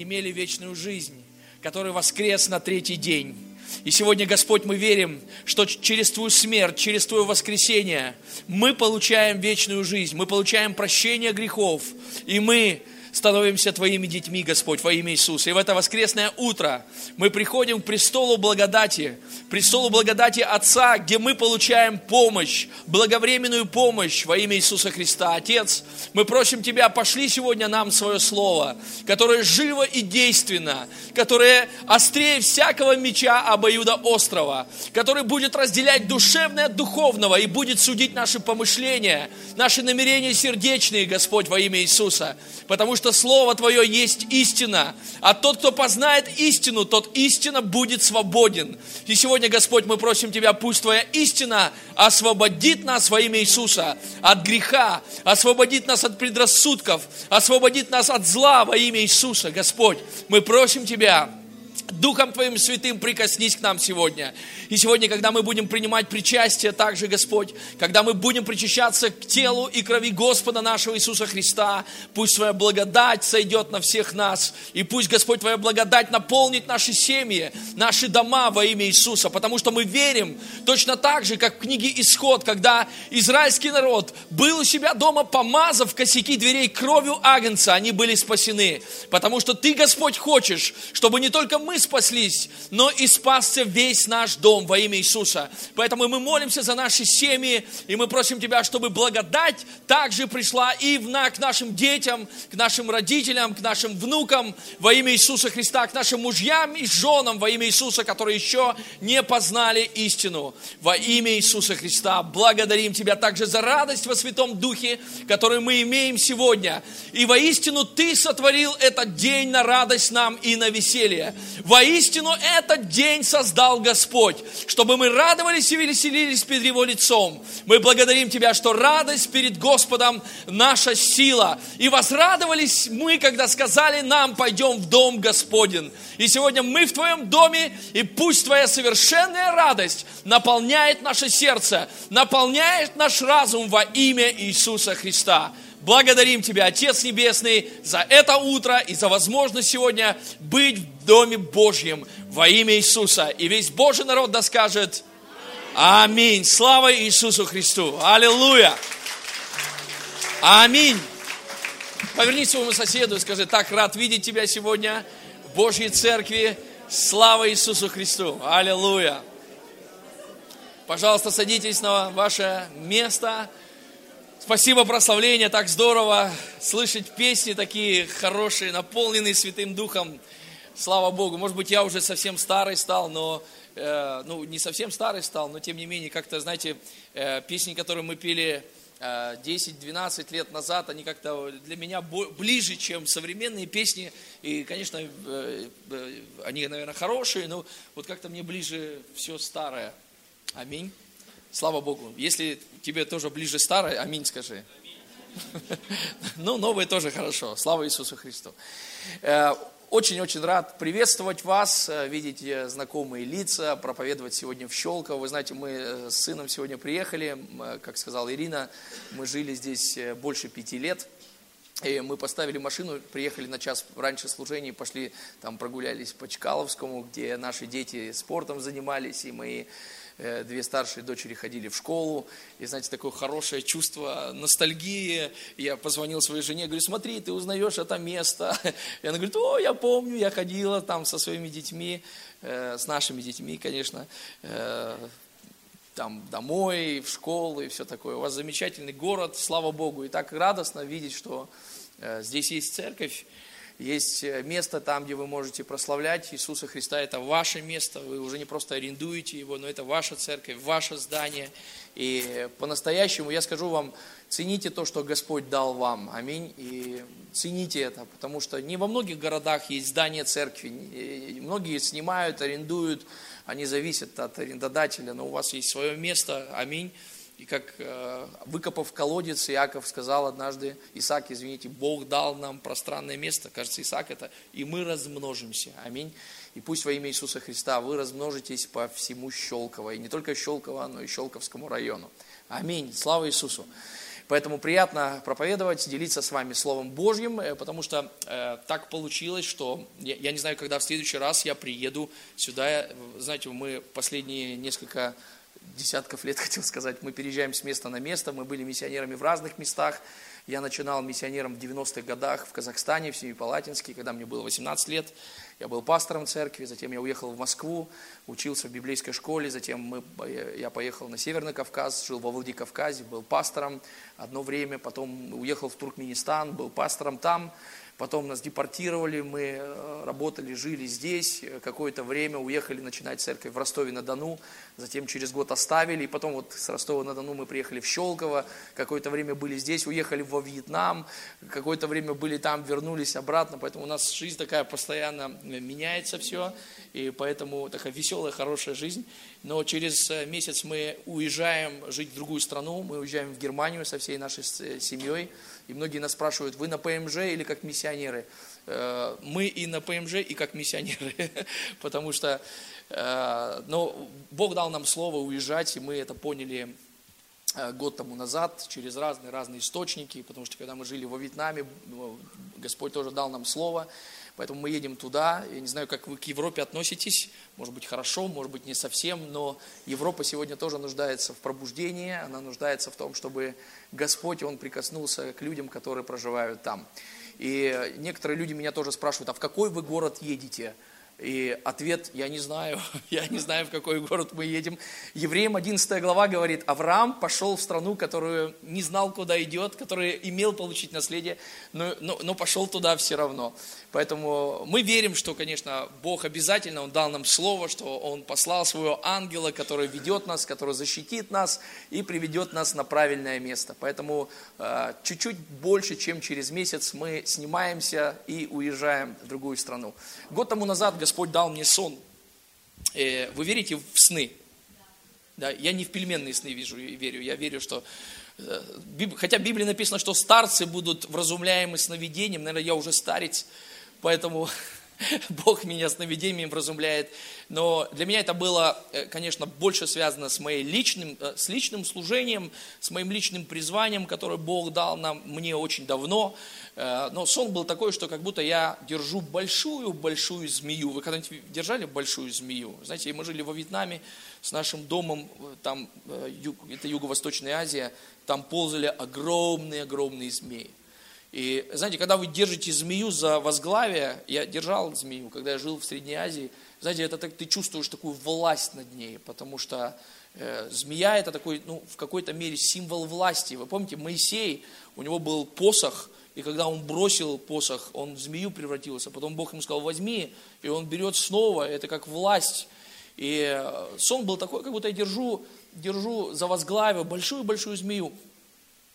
имели вечную жизнь, который воскрес на третий день. И сегодня, Господь, мы верим, что через Твою смерть, через Твое воскресение мы получаем вечную жизнь, мы получаем прощение грехов, и мы становимся Твоими детьми, Господь, во имя Иисуса. И в это воскресное утро мы приходим к престолу благодати, престолу благодати Отца, где мы получаем помощь, благовременную помощь во имя Иисуса Христа. Отец, мы просим Тебя, пошли сегодня нам свое Слово, которое живо и действенно, которое острее всякого меча обоюда острова, который будет разделять душевное от духовного и будет судить наши помышления, наши намерения сердечные, Господь, во имя Иисуса. Потому что что Слово Твое есть истина. А тот, кто познает истину, тот истина будет свободен. И сегодня, Господь, мы просим Тебя, пусть Твоя истина освободит нас во имя Иисуса от греха, освободит нас от предрассудков, освободит нас от зла во имя Иисуса. Господь, мы просим Тебя, Духом Твоим Святым прикоснись к нам сегодня. И сегодня, когда мы будем принимать причастие также, Господь, когда мы будем причащаться к телу и крови Господа нашего Иисуса Христа, пусть Твоя благодать сойдет на всех нас. И пусть, Господь, Твоя благодать наполнит наши семьи, наши дома во имя Иисуса. Потому что мы верим точно так же, как в книге Исход, когда израильский народ был у себя дома, помазав косяки дверей кровью Агнца, они были спасены. Потому что Ты, Господь, хочешь, чтобы не только мы спаслись, но и спасся весь наш дом во имя Иисуса. Поэтому мы молимся за наши семьи, и мы просим Тебя, чтобы благодать также пришла и к нашим детям, к нашим родителям, к нашим внукам во имя Иисуса Христа, к нашим мужьям и женам во имя Иисуса, которые еще не познали истину. Во имя Иисуса Христа благодарим Тебя также за радость во Святом Духе, которую мы имеем сегодня. И воистину Ты сотворил этот день на радость нам и на веселье. Воистину этот день создал Господь, чтобы мы радовались и веселились перед Его лицом. Мы благодарим Тебя, что радость перед Господом наша сила. И возрадовались мы, когда сказали нам, пойдем в дом Господен. И сегодня мы в Твоем доме, и пусть Твоя совершенная радость наполняет наше сердце, наполняет наш разум во имя Иисуса Христа. Благодарим Тебя, Отец Небесный, за это утро и за возможность сегодня быть в Доме Божьем во имя Иисуса. И весь Божий народ да скажет Аминь. Слава Иисусу Христу. Аллилуйя. Аминь. Повернись своему соседу и скажи, так рад видеть тебя сегодня в Божьей Церкви. Слава Иисусу Христу. Аллилуйя. Пожалуйста, садитесь на ваше место. Спасибо, прославление, так здорово слышать песни такие хорошие, наполненные Святым Духом. Слава Богу. Может быть, я уже совсем старый стал, но, э, ну, не совсем старый стал, но тем не менее, как-то, знаете, э, песни, которые мы пели э, 10-12 лет назад, они как-то для меня ближе, чем современные песни. И, конечно, э, э, они, наверное, хорошие, но вот как-то мне ближе все старое. Аминь. Слава Богу. Если тебе тоже ближе старое, аминь скажи. Ну, новое тоже хорошо. Слава Иисусу Христу. Э, очень-очень рад приветствовать вас, э, видеть э, знакомые лица, проповедовать сегодня в Щелково. Вы знаете, мы с сыном сегодня приехали, как сказала Ирина, мы жили здесь больше пяти лет. И мы поставили машину, приехали на час раньше служения, пошли там прогулялись по Чкаловскому, где наши дети спортом занимались, и мы две старшие дочери ходили в школу, и, знаете, такое хорошее чувство ностальгии. Я позвонил своей жене, говорю, смотри, ты узнаешь это место. И она говорит, о, я помню, я ходила там со своими детьми, э, с нашими детьми, конечно, э, там домой, в школу и все такое. У вас замечательный город, слава Богу. И так радостно видеть, что здесь есть церковь, есть э, место там, где вы можете прославлять Иисуса Христа. Это ваше место, вы уже не просто арендуете его, но это ваша церковь, ваше здание. И по-настоящему я скажу вам, цените то, что Господь дал вам. Аминь. И цените это, потому что не во многих городах есть здание церкви. Многие снимают, арендуют, они зависят от арендодателя, но у вас есть свое место. Аминь. И как э, выкопав колодец, Иаков сказал однажды, Исаак, извините, Бог дал нам пространное место, кажется, Исаак это, и мы размножимся. Аминь. И пусть во имя Иисуса Христа вы размножитесь по всему Щелково, и не только Щелково, но и Щелковскому району. Аминь. Слава Иисусу. Поэтому приятно проповедовать, делиться с вами Словом Божьим, э, потому что э, так получилось, что я, я не знаю, когда в следующий раз я приеду сюда. Знаете, мы последние несколько десятков лет, хотел сказать, мы переезжаем с места на место, мы были миссионерами в разных местах. Я начинал миссионером в 90-х годах в Казахстане, в Семипалатинске, когда мне было 18 лет. Я был пастором церкви, затем я уехал в Москву, учился в библейской школе, затем мы, я поехал на Северный Кавказ, жил во Владикавказе, был пастором одно время, потом уехал в Туркменистан, был пастором там, Потом нас депортировали, мы э, работали, жили здесь, какое-то время уехали начинать церковь в Ростове-на-Дону, затем через год оставили, и потом вот с Ростова-на-Дону мы приехали в Щелково, какое-то время были здесь, уехали во Вьетнам, какое-то время были там, вернулись обратно, поэтому у нас жизнь такая постоянно меняется все, и поэтому такая веселая, хорошая жизнь. Но через э, месяц мы уезжаем жить в другую страну, мы уезжаем в Германию со всей нашей э, семьей, и многие нас спрашивают, вы на ПМЖ или как миссионеры? Э, мы и на ПМЖ, и как миссионеры, потому что э, ну, Бог дал нам слово уезжать, и мы это поняли э, год тому назад через разные-разные источники, потому что когда мы жили во Вьетнаме, Господь тоже дал нам слово, Поэтому мы едем туда. Я не знаю, как вы к Европе относитесь. Может быть, хорошо, может быть, не совсем. Но Европа сегодня тоже нуждается в пробуждении. Она нуждается в том, чтобы Господь, Он прикоснулся к людям, которые проживают там. И некоторые люди меня тоже спрашивают, а в какой вы город едете? И ответ, я не знаю, я не знаю, в какой город мы едем. Евреям 11 глава говорит, Авраам пошел в страну, которую не знал, куда идет, который имел получить наследие, но, но, но пошел туда все равно. Поэтому мы верим, что, конечно, Бог обязательно, Он дал нам слово, что Он послал своего ангела, который ведет нас, который защитит нас и приведет нас на правильное место. Поэтому э, чуть-чуть больше, чем через месяц мы снимаемся и уезжаем в другую страну. Год тому назад Господь дал мне сон. Э, вы верите в сны? Да, я не в пельменные сны вижу и верю. Я верю, что э, Хотя в Библии написано, что старцы будут вразумляемы сновидением, наверное, я уже старец, поэтому Бог меня сновидением вразумляет. Но для меня это было, э, конечно, больше связано с моим личным, э, с личным служением, с моим личным призванием, которое Бог дал нам, мне очень давно. Э, но сон был такой, что как будто я держу большую-большую змею. Вы когда-нибудь держали большую змею? Знаете, мы жили во Вьетнаме с нашим домом, там, это Юго-Восточная Азия, там ползали огромные-огромные змеи. И знаете, когда вы держите змею за возглавие, я держал змею, когда я жил в Средней Азии, знаете, это так, ты чувствуешь такую власть над ней, потому что э, змея это такой, ну, в какой-то мере символ власти. Вы помните, Моисей, у него был посох, и когда он бросил посох, он в змею превратился. Потом Бог ему сказал, возьми, и он берет снова, это как власть. И э, сон был такой, как будто я держу, держу за возглавие большую-большую змею.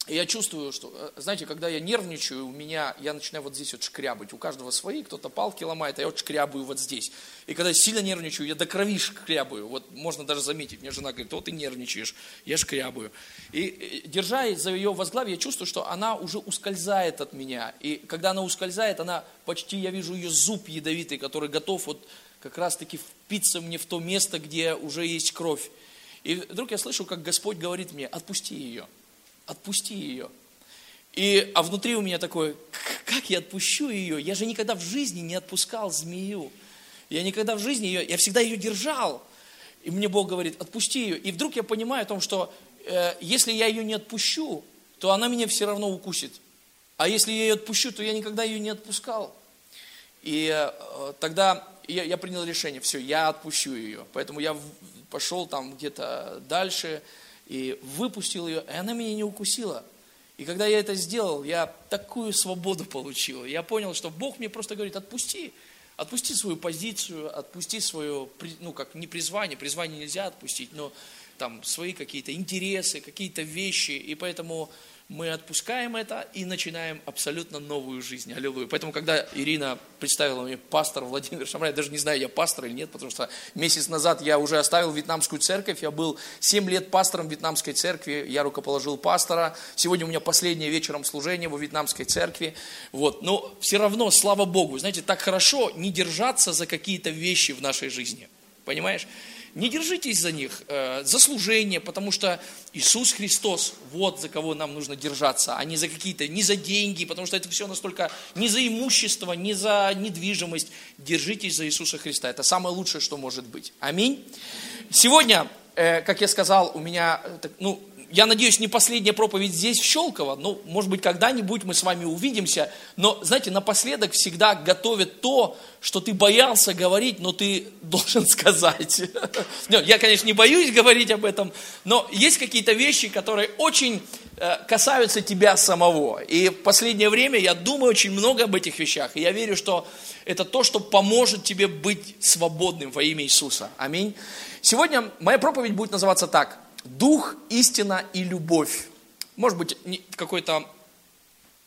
Я чувствую, что, э, знаете, когда я нервничаю, у меня, я начинаю вот здесь вот шкрябать. У каждого свои, кто-то палки ломает, а я вот шкрябаю вот здесь. И когда я сильно нервничаю, я до крови шкрябаю. Вот можно даже заметить, мне жена говорит, вот ты нервничаешь, я шкрябаю. И держа за ее возглавие, я чувствую, что она уже ускользает от меня. И когда она ускользает, она почти, я вижу ее зуб ядовитый, который готов вот как раз-таки впиться мне в то место, где уже есть кровь. И вдруг я слышу, как Господь говорит мне, отпусти ее отпусти ее. И, а внутри у меня такое, как я отпущу ее? Я же никогда в жизни не отпускал змею. Я никогда в жизни ее, я всегда ее держал. И мне Бог говорит, отпусти ее. И вдруг я понимаю о том, что э, если я ее не отпущу, то она меня все равно укусит. А если я ее отпущу, то я никогда ее не отпускал. И э, тогда я, я принял решение, все, я отпущу ее. Поэтому я пошел там где-то дальше, и выпустил ее, и она меня не укусила. И когда я это сделал, я такую свободу получил. Я понял, что Бог мне просто говорит, отпусти, отпусти свою позицию, отпусти свое, ну как не призвание, призвание нельзя отпустить, но там свои какие-то интересы, какие-то вещи. И поэтому мы отпускаем это и начинаем абсолютно новую жизнь. Аллилуйя. Поэтому, когда Ирина представила мне пастор Владимир Шамрай, я даже не знаю, я пастор или нет, потому что месяц назад я уже оставил вьетнамскую церковь, я был 7 лет пастором вьетнамской церкви, я рукоположил пастора, сегодня у меня последнее вечером служение во вьетнамской церкви, вот, но все равно, слава Богу, знаете, так хорошо не держаться за какие-то вещи в нашей жизни, понимаешь? Не держитесь за них, э, за служение, потому что Иисус Христос, вот за кого нам нужно держаться, а не за какие-то, не за деньги, потому что это все настолько не за имущество, не за недвижимость. Держитесь за Иисуса Христа. Это самое лучшее, что может быть. Аминь. Сегодня, э, как я сказал, у меня, э, ну, я надеюсь, не последняя проповедь здесь, в Щелково. Ну, может быть, когда-нибудь мы с вами увидимся. Но, знаете, напоследок всегда готовят то, что ты боялся говорить, но ты должен сказать. Я, конечно, не боюсь говорить об этом, но есть какие-то вещи, которые очень э, касаются тебя самого. И в последнее время я думаю очень много об этих вещах. И я верю, что это то, что поможет тебе быть свободным во имя Иисуса. Аминь. Сегодня моя проповедь будет называться так – Дух, истина и любовь. Может быть, какое-то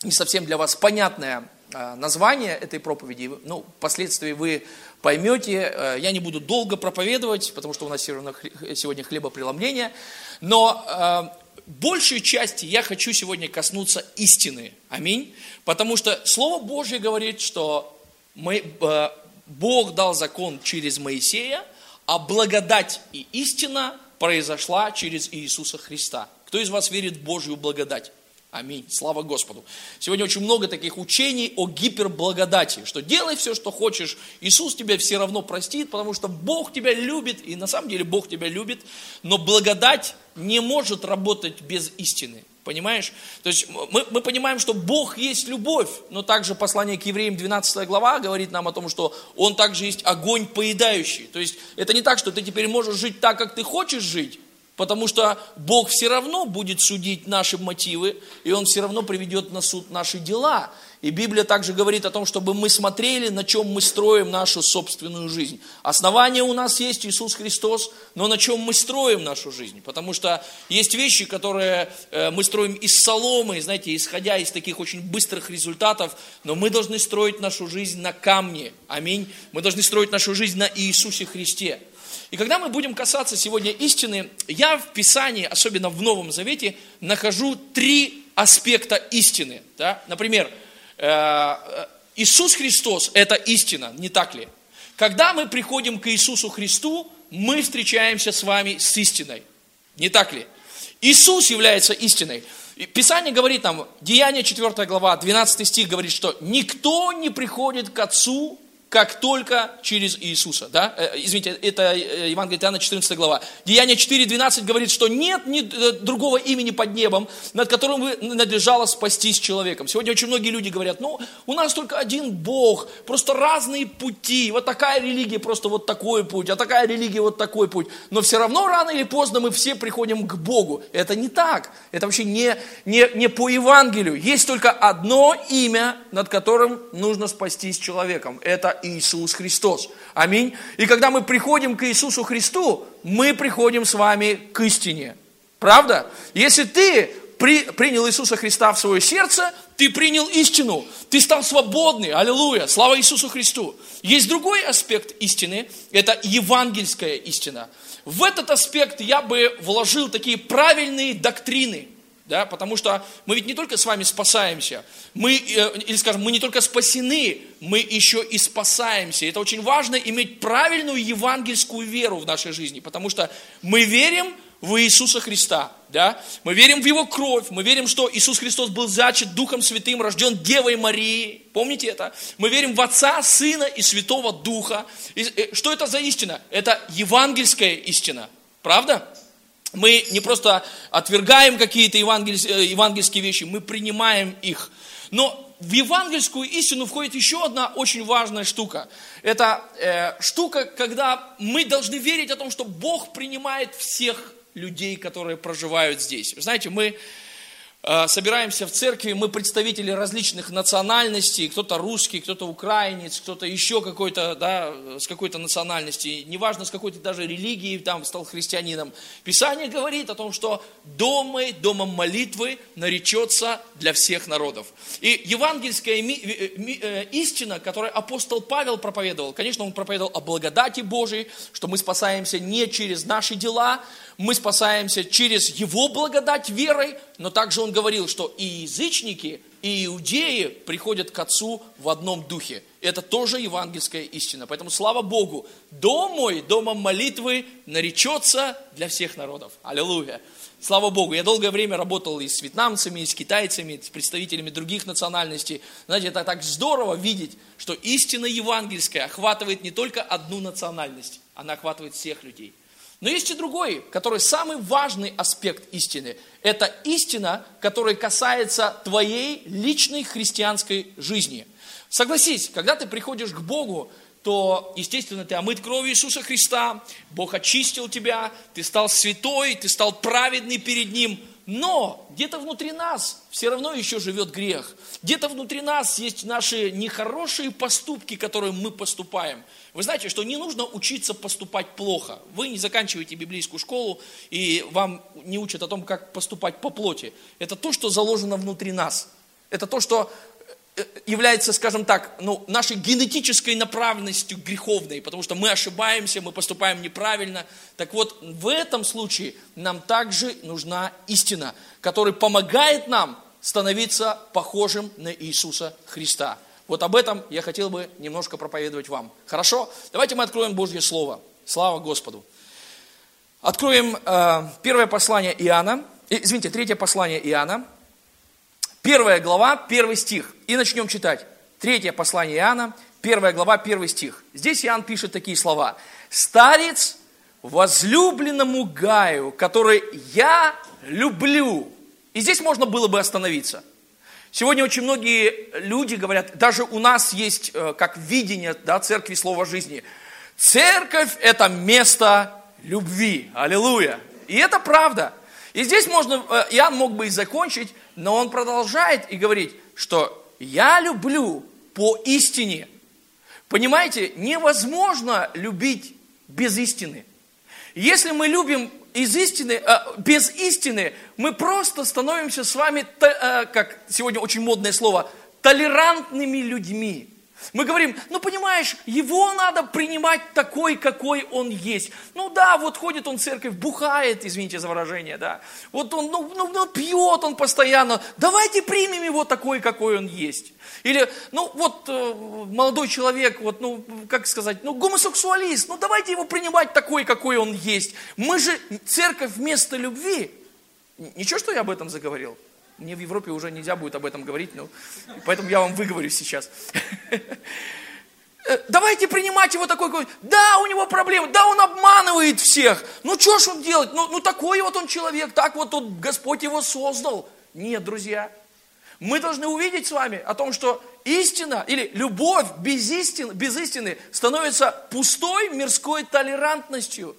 не совсем для вас понятное а, название этой проповеди, ну, впоследствии вы поймете, э, я не буду долго проповедовать, потому что у нас сегодня хлебопреломление, но э, большей части я хочу сегодня коснуться истины, аминь, потому что Слово Божье говорит, что мы, э, Бог дал закон через Моисея, а благодать и истина произошла через Иисуса Христа. Кто из вас верит в Божью благодать? Аминь. Слава Господу. Сегодня очень много таких учений о гиперблагодати, что делай все, что хочешь, Иисус тебя все равно простит, потому что Бог тебя любит, и на самом деле Бог тебя любит, но благодать не может работать без истины. Понимаешь? То есть мы, мы понимаем, что Бог есть любовь, но также послание к евреям 12 глава говорит нам о том, что Он также есть огонь поедающий. То есть это не так, что ты теперь можешь жить так, как ты хочешь жить, потому что Бог все равно будет судить наши мотивы, и Он все равно приведет на суд наши дела. И Библия также говорит о том, чтобы мы смотрели, на чем мы строим нашу собственную жизнь. Основание у нас есть Иисус Христос, но на чем мы строим нашу жизнь? Потому что есть вещи, которые э, мы строим из соломы, знаете, исходя из таких очень быстрых результатов, но мы должны строить нашу жизнь на камне. Аминь. Мы должны строить нашу жизнь на Иисусе Христе. И когда мы будем касаться сегодня истины, я в Писании, особенно в Новом Завете, нахожу три аспекта истины. Да? Например, Иисус Христос – это истина, не так ли? Когда мы приходим к Иисусу Христу, мы встречаемся с вами с истиной. Не так ли? Иисус является истиной. Писание говорит нам, Деяние 4 глава, 12 стих говорит, что никто не приходит к Отцу, как только через Иисуса. Да? Э, извините, это э, Евангелие Иоанна, 14 глава. Деяние 4.12 говорит, что нет ни э, другого имени под небом, над которым вы надлежало спастись человеком. Сегодня очень многие люди говорят, ну, у нас только один Бог, просто разные пути. Вот такая религия, просто вот такой путь, а такая религия, вот такой путь. Но все равно рано или поздно мы все приходим к Богу. Это не так. Это вообще не, не, не по Евангелию. Есть только одно имя, над которым нужно спастись человеком. Это Иисус Христос. Аминь. И когда мы приходим к Иисусу Христу, мы приходим с вами к истине. Правда? Если ты при, принял Иисуса Христа в свое сердце, ты принял истину, ты стал свободный, аллилуйя, слава Иисусу Христу. Есть другой аспект истины, это евангельская истина. В этот аспект я бы вложил такие правильные доктрины, да, потому что мы ведь не только с вами спасаемся, мы, э, или скажем, мы не только спасены, мы еще и спасаемся. Это очень важно иметь правильную евангельскую веру в нашей жизни, потому что мы верим в Иисуса Христа, да? Мы верим в Его кровь, мы верим, что Иисус Христос был зачат Духом Святым, рожден Девой Марией, помните это? Мы верим в Отца, Сына и Святого Духа. И, э, что это за истина? Это евангельская истина, правда? Мы не просто отвергаем какие-то евангельские, э, евангельские вещи, мы принимаем их. Но в евангельскую истину входит еще одна очень важная штука. Это э, штука, когда мы должны верить о том, что Бог принимает всех людей, которые проживают здесь. Знаете, мы собираемся в церкви, мы представители различных национальностей, кто-то русский, кто-то украинец, кто-то еще какой-то, да, с какой-то национальности, неважно, с какой-то даже религии, там, стал христианином. Писание говорит о том, что дом домом молитвы наречется для всех народов. И евангельская э, э, истина, которую апостол Павел проповедовал, конечно, он проповедовал о благодати Божией, что мы спасаемся не через наши дела, мы спасаемся через Его благодать верой, но также Он говорил, что и язычники и иудеи приходят к Отцу в одном духе. Это тоже евангельская истина. Поэтому слава Богу, дом мой, домом молитвы наречется для всех народов. Аллилуйя. Слава Богу, я долгое время работал и с вьетнамцами, и с китайцами, и с представителями других национальностей. Знаете, это так здорово видеть, что истина евангельская охватывает не только одну национальность, она охватывает всех людей. Но есть и другой, который самый важный аспект истины. Это истина, которая касается твоей личной христианской жизни. Согласись, когда ты приходишь к Богу, то, естественно, ты омыт кровью Иисуса Христа, Бог очистил тебя, ты стал святой, ты стал праведный перед Ним, но где-то внутри нас все равно еще живет грех. Где-то внутри нас есть наши нехорошие поступки, которые мы поступаем. Вы знаете, что не нужно учиться поступать плохо. Вы не заканчиваете библейскую школу, и вам не учат о том, как поступать по плоти. Это то, что заложено внутри нас. Это то, что является, скажем так, ну, нашей генетической направленностью греховной, потому что мы ошибаемся, мы поступаем неправильно. Так вот, в этом случае нам также нужна истина, которая помогает нам становиться похожим на Иисуса Христа. Вот об этом я хотел бы немножко проповедовать вам. Хорошо? Давайте мы откроем Божье Слово. Слава Господу. Откроем э, первое послание Иоанна, э, извините, третье послание Иоанна, Первая глава, первый стих. И начнем читать. Третье послание Иоанна, первая глава, первый стих. Здесь Иоанн пишет такие слова. «Старец возлюбленному Гаю, который я люблю». И здесь можно было бы остановиться. Сегодня очень многие люди говорят, даже у нас есть э, как видение да, церкви слова жизни. Церковь – это место любви. Аллилуйя. И это правда. И здесь можно, э, Иоанн мог бы и закончить, но он продолжает и говорит, что я люблю по истине. Понимаете, невозможно любить без истины. Если мы любим из истины, э, без истины, мы просто становимся с вами, э, как сегодня очень модное слово, толерантными людьми. Мы говорим, ну понимаешь, его надо принимать такой, какой он есть. Ну да, вот ходит он в церковь, бухает, извините за выражение, да. Вот он, ну, ну, ну пьет он постоянно. Давайте примем его такой, какой он есть. Или, ну вот э, молодой человек, вот, ну, как сказать, ну гомосексуалист, ну давайте его принимать такой, какой он есть. Мы же церковь вместо любви. Ничего, что я об этом заговорил? Мне в Европе уже нельзя будет об этом говорить, но поэтому я вам выговорю сейчас. Э, давайте принимать его такой, какой, да, у него проблемы, да, он обманывает всех. Ну, что ж он делает? Ну, ну, такой вот он человек, так вот тут Господь его создал. Нет, друзья, мы должны увидеть с вами о том, что истина или любовь без истины, без истины становится пустой мирской толерантностью.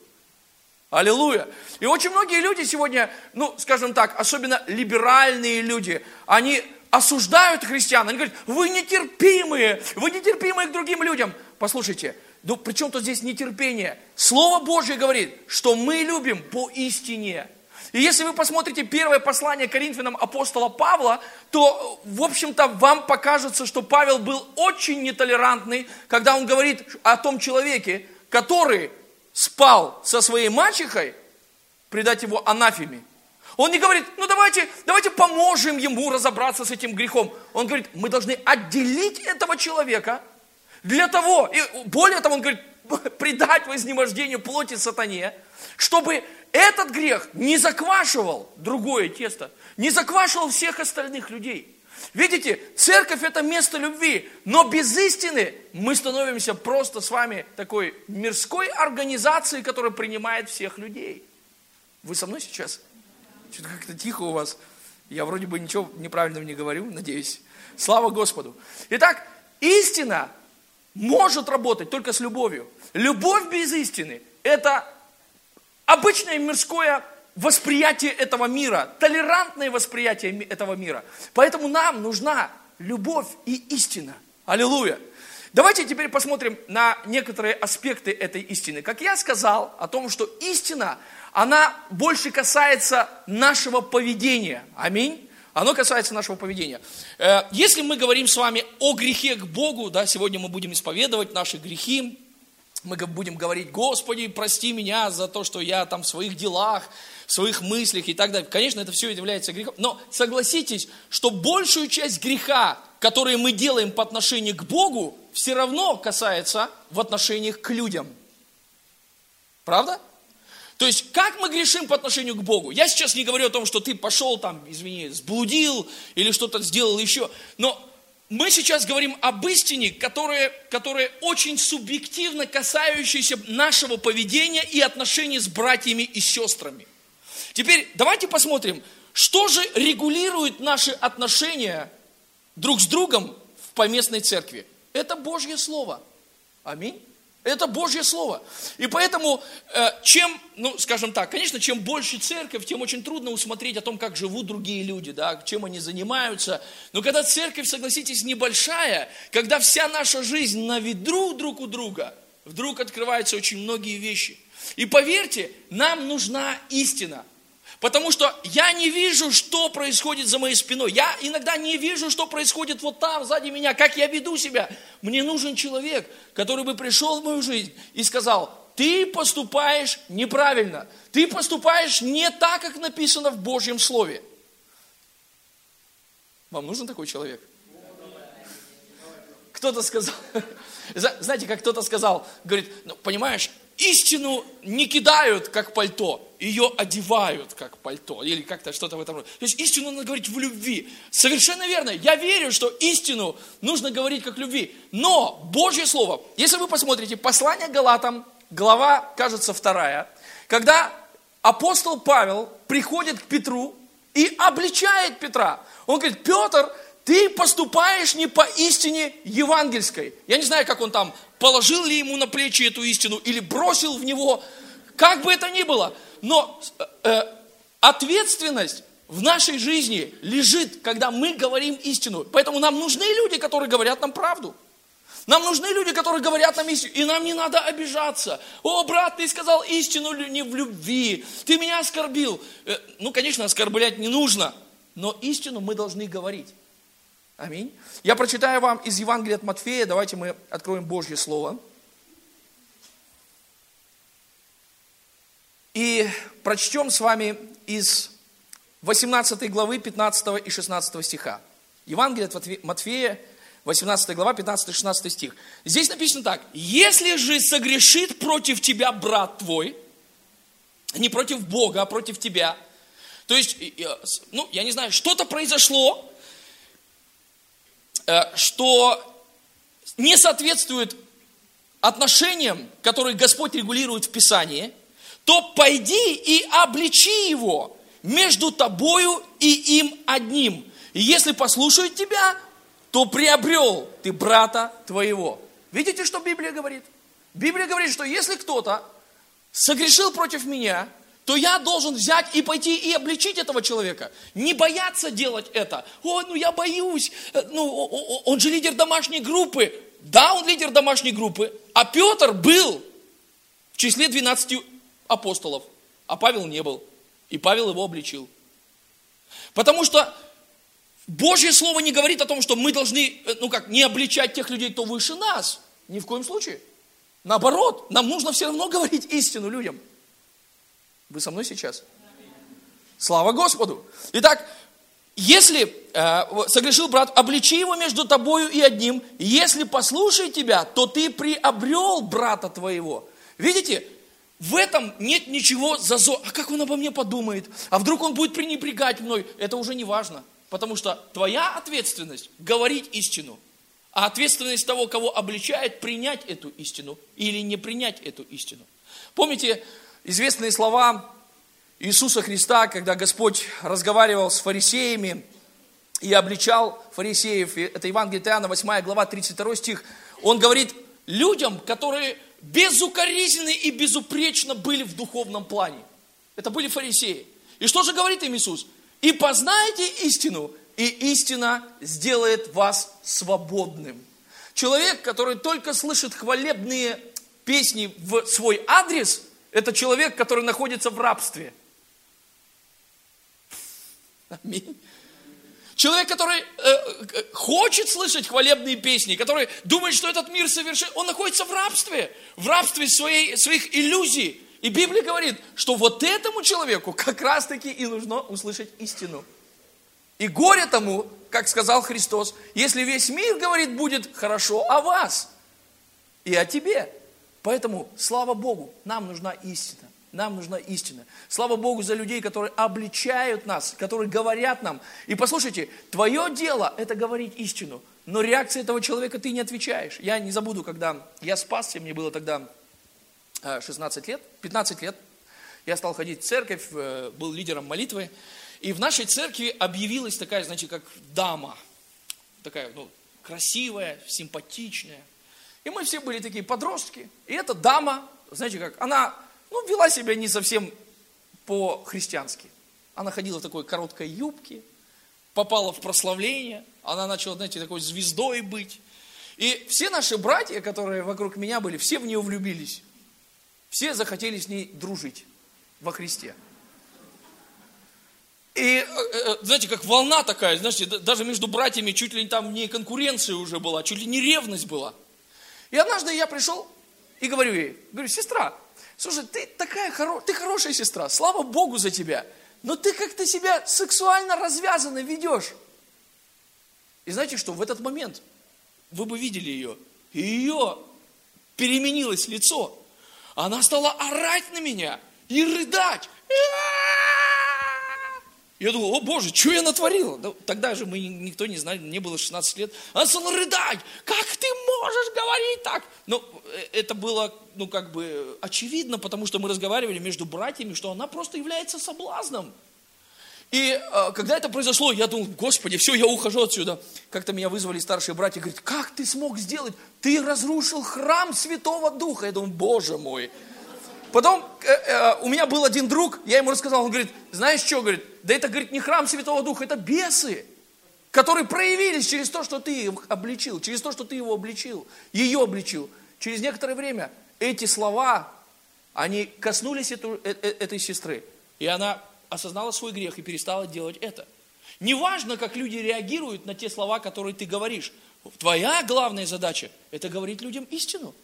Аллилуйя. И очень многие люди сегодня, ну, скажем так, особенно либеральные люди, они осуждают христиан. Они говорят, вы нетерпимые, вы нетерпимые к другим людям. Послушайте, ну при чем тут здесь нетерпение? Слово Божье говорит, что мы любим по истине. И если вы посмотрите первое послание Коринфянам апостола Павла, то, в общем-то, вам покажется, что Павел был очень нетолерантный, когда он говорит о том человеке, который спал со своей мачехой, предать его анафеме. Он не говорит, ну давайте, давайте поможем ему разобраться с этим грехом. Он говорит, мы должны отделить этого человека для того, и более того, он говорит, предать вознемождению плоти сатане, чтобы этот грех не заквашивал другое тесто, не заквашивал всех остальных людей. Видите, церковь это место любви, но без истины мы становимся просто с вами такой мирской организацией, которая принимает всех людей. Вы со мной сейчас? Что-то как-то тихо у вас. Я вроде бы ничего неправильного не говорю, надеюсь. Слава Господу. Итак, истина может работать только с любовью. Любовь без истины – это обычное мирское восприятие этого мира, толерантное восприятие этого мира. Поэтому нам нужна любовь и истина. Аллилуйя. Давайте теперь посмотрим на некоторые аспекты этой истины. Как я сказал о том, что истина, она больше касается нашего поведения. Аминь. Оно касается нашего поведения. Э, если мы говорим с вами о грехе к Богу, да, сегодня мы будем исповедовать наши грехи, мы будем говорить, Господи, прости меня за то, что я там в своих делах, в своих мыслях и так далее. Конечно, это все является грехом. Но согласитесь, что большую часть греха, которые мы делаем по отношению к Богу, все равно касается в отношениях к людям. Правда? То есть, как мы грешим по отношению к Богу? Я сейчас не говорю о том, что ты пошел там, извини, сблудил или что-то сделал еще. Но мы сейчас говорим об истине, которая, которая очень субъективно касающаяся нашего поведения и отношений с братьями и сестрами. Теперь давайте посмотрим, что же регулирует наши отношения друг с другом в поместной церкви. Это Божье Слово. Аминь. Это Божье Слово. И поэтому, э, чем, ну, скажем так, конечно, чем больше церковь, тем очень трудно усмотреть о том, как живут другие люди, да, чем они занимаются. Но когда церковь, согласитесь, небольшая, когда вся наша жизнь на видру друг у друга, вдруг открываются очень многие вещи. И поверьте, нам нужна истина. Потому что я не вижу, что происходит за моей спиной. Я иногда не вижу, что происходит вот там, сзади меня, как я веду себя. Мне нужен человек, который бы пришел в мою жизнь и сказал, ты поступаешь неправильно. Ты поступаешь не так, как написано в Божьем Слове. Вам нужен такой человек? Кто-то сказал, знаете, как кто-то сказал, говорит, ну, понимаешь, истину не кидают, как пальто, ее одевают, как пальто, или как-то что-то в этом роде. То есть истину надо говорить в любви. Совершенно верно. Я верю, что истину нужно говорить как любви. Но Божье Слово, если вы посмотрите, послание Галатам, глава, кажется, вторая, когда апостол Павел приходит к Петру и обличает Петра. Он говорит, Петр, ты поступаешь не по истине евангельской. Я не знаю, как он там положил ли ему на плечи эту истину или бросил в него, как бы это ни было. Но э, э, ответственность в нашей жизни лежит, когда мы говорим истину. Поэтому нам нужны люди, которые говорят нам правду. Нам нужны люди, которые говорят нам истину, и нам не надо обижаться. О, брат, ты сказал истину не в любви, ты меня оскорбил. Э, ну, конечно, оскорблять не нужно, но истину мы должны говорить. Аминь. Я прочитаю вам из Евангелия от Матфея. Давайте мы откроем Божье Слово. И прочтем с вами из 18 главы 15 и 16 стиха. Евангелие от Матфея, 18 глава, 15-16 стих. Здесь написано так. «Если же согрешит против тебя брат твой, не против Бога, а против тебя». То есть, ну, я не знаю, что-то произошло, что не соответствует отношениям, которые Господь регулирует в Писании, то пойди и обличи его между тобою и им одним. И если послушают тебя, то приобрел ты брата твоего. Видите, что Библия говорит? Библия говорит, что если кто-то согрешил против меня, то я должен взять и пойти и обличить этого человека. Не бояться делать это. О, ну я боюсь. Э, ну, он же лидер домашней группы. Да, он лидер домашней группы. А Петр был в числе 12 апостолов. А Павел не был. И Павел его обличил. Потому что Божье Слово не говорит о том, что мы должны, э, ну как, не обличать тех людей, кто выше нас. Ни в коем случае. Наоборот, нам нужно все равно говорить истину людям. Вы со мной сейчас? Слава Господу! Итак, если э, согрешил брат, обличи его между тобою и одним. Если послушает тебя, то ты приобрел брата твоего. Видите, в этом нет ничего зазор. А как он обо мне подумает? А вдруг он будет пренебрегать мной? Это уже не важно. Потому что твоя ответственность говорить истину, а ответственность того, кого обличает, принять эту истину или не принять эту истину. Помните, известные слова Иисуса Христа, когда Господь разговаривал с фарисеями и обличал фарисеев, это Евангелие Иоанна, 8 глава, 32 стих, он говорит людям, которые безукоризненно и безупречно были в духовном плане. Это были фарисеи. И что же говорит им Иисус? И познайте истину, и истина сделает вас свободным. Человек, который только слышит хвалебные песни в свой адрес – это человек, который находится в рабстве. Аминь. Человек, который э, хочет слышать хвалебные песни, который думает, что этот мир совершен, он находится в рабстве, в рабстве своей, своих иллюзий. И Библия говорит, что вот этому человеку как раз-таки и нужно услышать истину. И горе тому, как сказал Христос, если весь мир, говорит, будет хорошо о вас и о тебе. Поэтому, слава Богу, нам нужна истина. Нам нужна истина. Слава Богу за людей, которые обличают нас, которые говорят нам. И послушайте, твое дело – это говорить истину. Но реакция этого человека ты не отвечаешь. Я не забуду, когда я спасся, мне было тогда 16 э, лет, 15 лет. Я стал ходить в церковь, э, был лидером молитвы. И в нашей церкви объявилась такая, знаете, как дама. Такая, ну, красивая, симпатичная. И мы все были такие подростки. И эта дама, знаете как, она ну, вела себя не совсем по-христиански. Она ходила в такой короткой юбке, попала в прославление, она начала, знаете, такой звездой быть. И все наши братья, которые вокруг меня были, все в нее влюбились. Все захотели с ней дружить во Христе. И, э, э, знаете, как волна такая, знаете, даже между братьями чуть ли там не конкуренция уже была, чуть ли не ревность была. И однажды я пришел и говорю ей, говорю, сестра, Слушай, ты такая хоро... ты хорошая сестра, слава Богу за тебя. Но ты как-то себя сексуально развязанно ведешь. И знаете что, в этот момент вы бы видели ее, ее переменилось лицо. Она стала орать на меня и рыдать. Я думал, о боже, что я натворила? Да, тогда же мы никто не знали, мне было 16 лет. Она стала рыдать. Как ты можешь говорить так? Ну, э, это было, ну, как бы очевидно, потому что мы разговаривали между братьями, что она просто является соблазном. И э, когда это произошло, я думал, Господи, все, я ухожу отсюда. Как-то меня вызвали старшие братья, говорят, как ты смог сделать? Ты разрушил храм Святого Духа. Я думаю, Боже мой. Потом э, э, у меня был один друг, я ему рассказал, он говорит, знаешь что, говорит, да это, говорит, не храм Святого Духа, это бесы, которые проявились через то, что ты их обличил, через то, что ты его обличил, ее обличил. Через некоторое время эти слова, они коснулись эту, э, э, этой сестры, и она осознала свой грех и перестала делать это. Неважно, как люди реагируют на те слова, которые ты говоришь. Твоя главная задача – это говорить людям истину.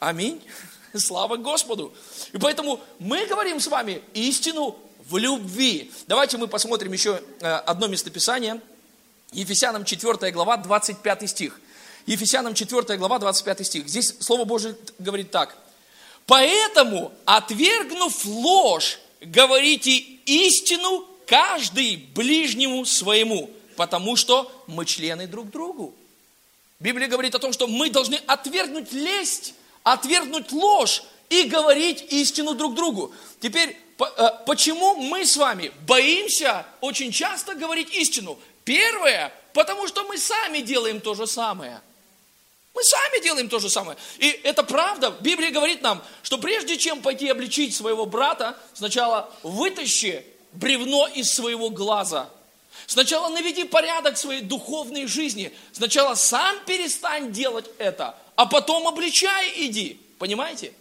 Аминь. Слава Господу. И поэтому мы говорим с вами истину в любви. Давайте мы посмотрим еще э, одно местописание. Ефесянам 4 глава, 25 стих. Ефесянам 4 глава, 25 стих. Здесь Слово Божие говорит так. Поэтому, отвергнув ложь, говорите истину каждый ближнему своему, потому что мы члены друг другу. Библия говорит о том, что мы должны отвергнуть лесть, отвергнуть ложь и говорить истину друг другу. Теперь, э, почему мы с вами боимся очень часто говорить истину? Первое, потому что мы сами делаем то же самое. Мы сами делаем то же самое. И это правда. Библия говорит нам, что прежде чем пойти обличить своего брата, сначала вытащи бревно из своего глаза. Сначала наведи порядок в своей духовной жизни. Сначала сам перестань делать это, а потом обличай иди. Понимаете?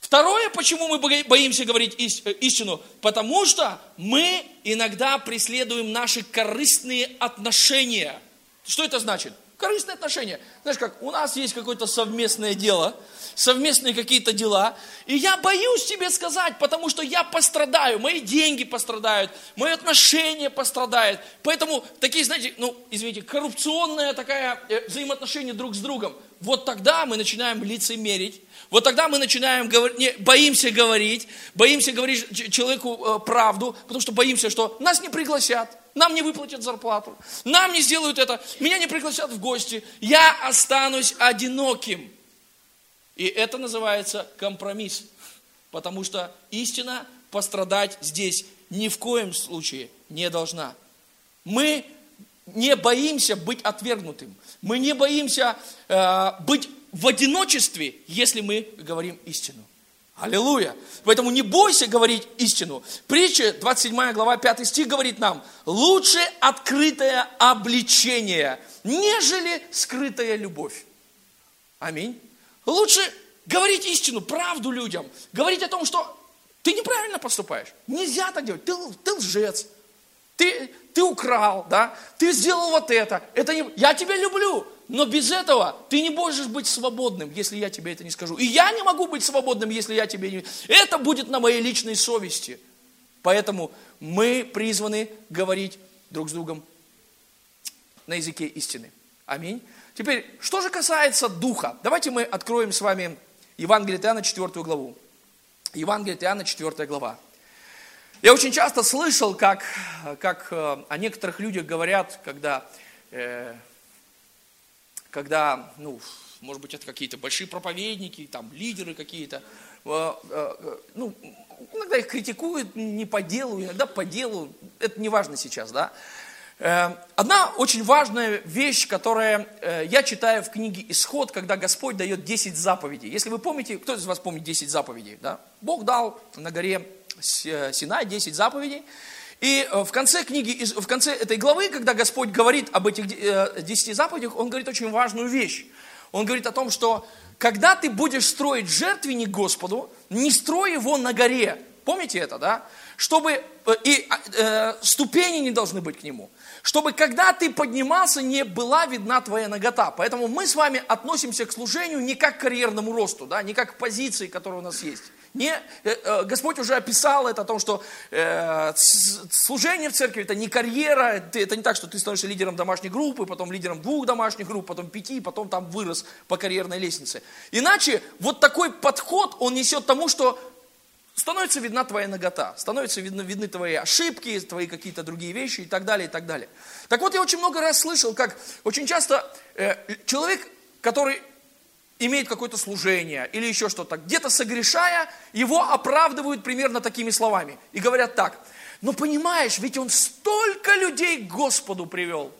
Второе, почему мы боимся говорить истину, потому что мы иногда преследуем наши корыстные отношения. Что это значит? Корыстные отношения. Знаешь как, у нас есть какое-то совместное дело, совместные какие-то дела, и я боюсь тебе сказать, потому что я пострадаю, мои деньги пострадают, мои отношения пострадают. Поэтому такие, знаете, ну, извините, коррупционное такое э, взаимоотношение друг с другом. Вот тогда мы начинаем лицемерить, вот тогда мы начинаем говорить, не, боимся говорить, боимся говорить человеку э, правду, потому что боимся, что нас не пригласят, нам не выплатят зарплату, нам не сделают это, меня не пригласят в гости, я останусь одиноким. И это называется компромисс, потому что истина пострадать здесь ни в коем случае не должна. Мы не боимся быть отвергнутым, мы не боимся э, быть в одиночестве, если мы говорим истину. Аллилуйя. Поэтому не бойся говорить истину. Притча, 27 глава, 5 стих говорит нам, лучше открытое обличение, нежели скрытая любовь. Аминь. Лучше говорить истину, правду людям. Говорить о том, что ты неправильно поступаешь. Нельзя так делать. Ты, ты лжец. ты, ты украл, да, ты сделал вот это, это не, я тебя люблю, но без этого ты не можешь быть свободным, если я тебе это не скажу. И я не могу быть свободным, если я тебе не... Это будет на моей личной совести. Поэтому мы призваны говорить друг с другом на языке истины. Аминь. Теперь, что же касается духа? Давайте мы откроем с вами Евангелие Иоанна, 4 главу. Евангелие Иоанна, 4 глава. Я очень часто слышал, как, как э, о некоторых людях говорят, когда э, когда, ну, может быть, это какие-то большие проповедники, там, лидеры какие-то, э, э, ну, иногда их критикуют не по делу, иногда по делу, это не важно сейчас, да. Э, одна очень важная вещь, которая я читаю в книге «Исход», когда Господь дает 10 заповедей. Если вы помните, кто из вас помнит 10 заповедей, да? Бог дал на горе Синай 10 заповедей, и э, в конце книги, в конце этой главы, когда Господь говорит об этих э, десяти заповедях, Он говорит очень важную вещь. Он говорит о том, что когда ты будешь строить жертвенник Господу, не строй его на горе. Помните это, да? Чтобы, э, и э, ступени не должны быть к нему. Чтобы когда ты поднимался, не была видна твоя нагота. Поэтому мы с вами относимся к служению не как к карьерному росту, да, не как к позиции, которая у нас есть. Не, э, э, Господь уже описал это, о том, что э, служение в церкви это не карьера, это не так, что ты становишься лидером домашней группы, потом лидером двух домашних групп, потом пяти, потом там вырос по карьерной лестнице. Иначе вот такой подход, он несет тому, что становится видна твоя нагота, становятся видны, видны твои ошибки, твои какие-то другие вещи и так далее, и так далее. Так вот, я очень много раз слышал, как очень часто э, человек, который имеет какое-то служение или еще что-то, где-то согрешая, его оправдывают примерно такими словами. И говорят так, но понимаешь, ведь он столько людей к Господу привел.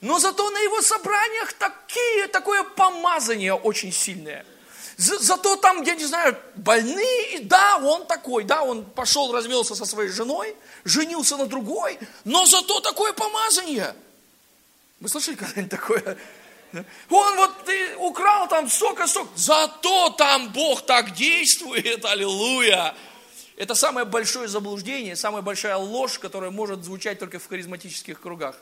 Но зато на его собраниях такие, такое помазание очень сильное. За, зато там, я не знаю, больные, да, он такой, да, он пошел, развелся со своей женой, женился на другой, но зато такое помазание. Вы слышали когда-нибудь такое? Он вот ты украл там столько, столько. Зато там Бог так действует, аллилуйя. Это самое большое заблуждение, самая большая ложь, которая может звучать только в харизматических кругах.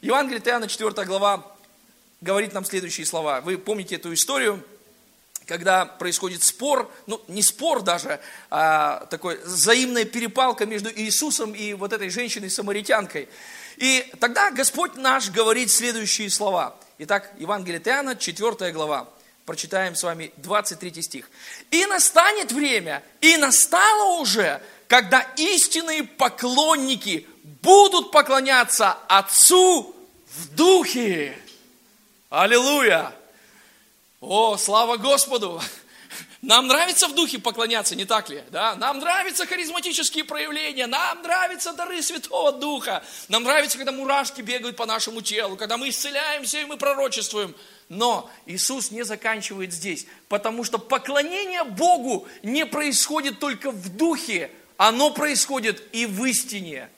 Евангелие Иоанна, 4 глава, говорит нам следующие слова. Вы помните эту историю, когда происходит спор, ну не спор даже, а такой взаимная перепалка между Иисусом и вот этой женщиной-самаритянкой. И тогда Господь наш говорит следующие слова. Итак, Евангелие Иоанна, 4 глава. Прочитаем с вами 23 стих. «И настанет время, и настало уже, когда истинные поклонники будут поклоняться Отцу в Духе». Аллилуйя! О, слава Господу! Нам нравится в духе поклоняться, не так ли? Да? Нам нравятся харизматические проявления, нам нравятся дары Святого Духа, нам нравится, когда мурашки бегают по нашему телу, когда мы исцеляемся и мы пророчествуем. Но Иисус не заканчивает здесь, потому что поклонение Богу не происходит только в духе, оно происходит и в истине.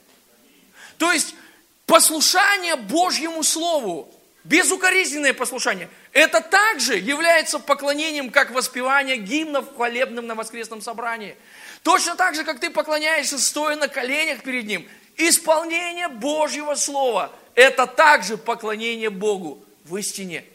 То есть послушание Божьему Слову, безукоризненное послушание, это также является поклонением, как воспевание гимнов хвалебным на воскресном собрании. Точно так же, как ты поклоняешься, стоя на коленях перед Ним. Исполнение Божьего Слова – это также поклонение Богу в истине.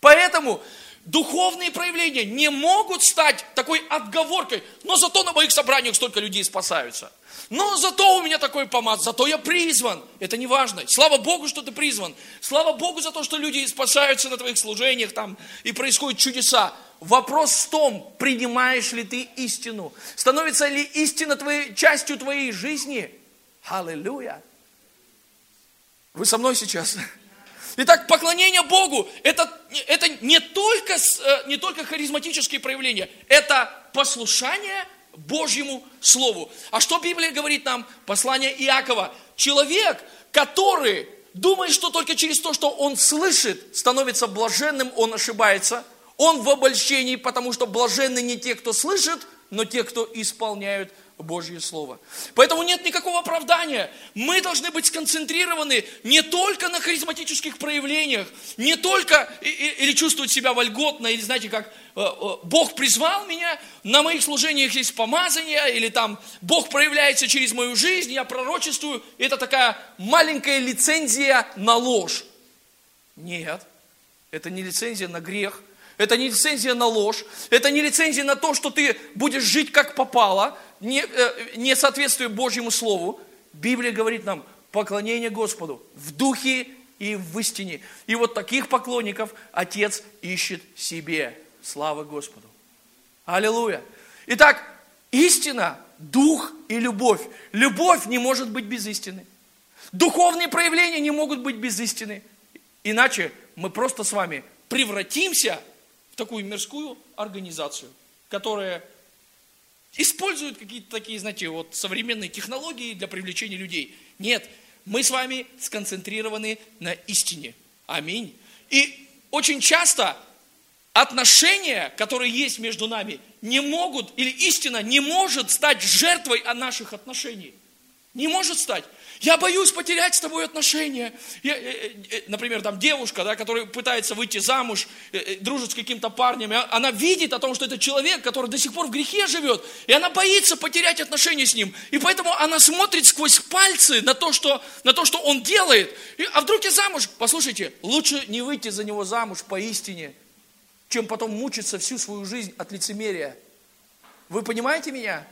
Поэтому духовные проявления не могут стать такой отговоркой, но зато на моих собраниях столько людей спасаются. Но зато у меня такой помаз, зато я призван. Это не важно. Слава Богу, что ты призван. Слава Богу за то, что люди спасаются на твоих служениях там и происходят чудеса. Вопрос в том, принимаешь ли ты истину. Становится ли истина твоей, частью твоей жизни? Аллилуйя. Вы со мной сейчас? Итак, поклонение Богу это, это не, только, э, не только харизматические проявления, это послушание Божьему Слову. А что Библия говорит нам? Послание Иакова. Человек, который думает, что только через то, что он слышит, становится блаженным, он ошибается. Он в обольщении, потому что блаженны не те, кто слышит, но те, кто исполняют Божье Слово. Поэтому нет никакого оправдания. Мы должны быть сконцентрированы не только на харизматических проявлениях, не только или чувствовать себя вольготно, или знаете, как э, э, Бог призвал меня, на моих служениях есть помазание, или там Бог проявляется через мою жизнь, я пророчествую. Это такая маленькая лицензия на ложь. Нет, это не лицензия на грех, это не лицензия на ложь, это не лицензия на то, что ты будешь жить как попало, не, э, не соответствуя Божьему Слову. Библия говорит нам, поклонение Господу в духе и в истине. И вот таких поклонников Отец ищет себе. Слава Господу. Аллилуйя. Итак, истина, дух и любовь. Любовь не может быть без истины. Духовные проявления не могут быть без истины. Иначе мы просто с вами превратимся такую мирскую организацию, которая использует какие-то такие, знаете, вот современные технологии для привлечения людей. Нет, мы с вами сконцентрированы на истине. Аминь. И очень часто отношения, которые есть между нами, не могут, или истина не может стать жертвой наших отношений. Не может стать. Я боюсь потерять с тобой отношения. Я, э, э, э, например, там девушка, да, которая пытается выйти замуж, дружит с каким-то парнем, она видит о том, что это человек, который до сих пор в грехе живет, и она боится потерять отношения с ним. И поэтому она смотрит сквозь пальцы на то, что, на то, что он делает. И, а вдруг я замуж? Послушайте, лучше не выйти за него замуж поистине, чем потом мучиться всю свою жизнь от лицемерия. Вы понимаете меня?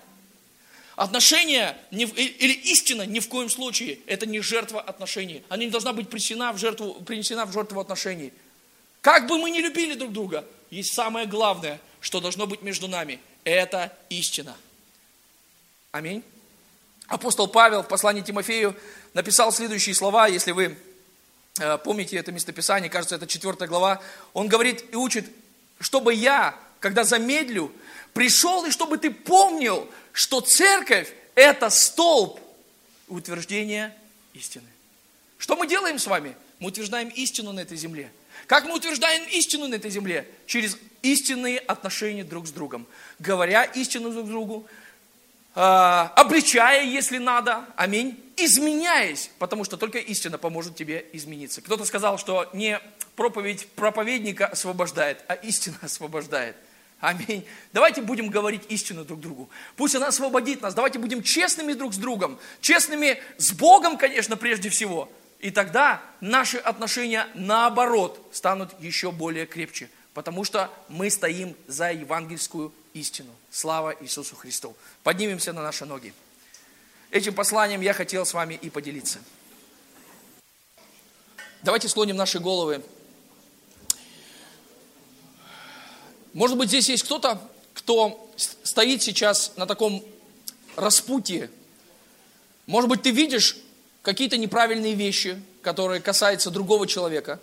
Отношения не, или истина ни в коем случае, это не жертва отношений. Она не должна быть принесена в жертву, принесена в жертву отношений. Как бы мы ни любили друг друга, есть самое главное, что должно быть между нами. Это истина. Аминь. Апостол Павел в послании Тимофею написал следующие слова, если вы э, помните это местописание, кажется, это 4 глава. Он говорит и учит, чтобы я, когда замедлю, пришел, и чтобы ты помнил, что церковь – это столб утверждения истины. Что мы делаем с вами? Мы утверждаем истину на этой земле. Как мы утверждаем истину на этой земле? Через истинные отношения друг с другом. Говоря истину друг другу, э, обличая, если надо, аминь, изменяясь, потому что только истина поможет тебе измениться. Кто-то сказал, что не проповедь проповедника освобождает, а истина освобождает. Аминь. Давайте будем говорить истину друг другу. Пусть она освободит нас. Давайте будем честными друг с другом. Честными с Богом, конечно, прежде всего. И тогда наши отношения, наоборот, станут еще более крепче. Потому что мы стоим за евангельскую истину. Слава Иисусу Христу. Поднимемся на наши ноги. Этим посланием я хотел с вами и поделиться. Давайте склоним наши головы Может быть, здесь есть кто-то, кто стоит сейчас на таком распутье. Может быть, ты видишь какие-то неправильные вещи, которые касаются другого человека.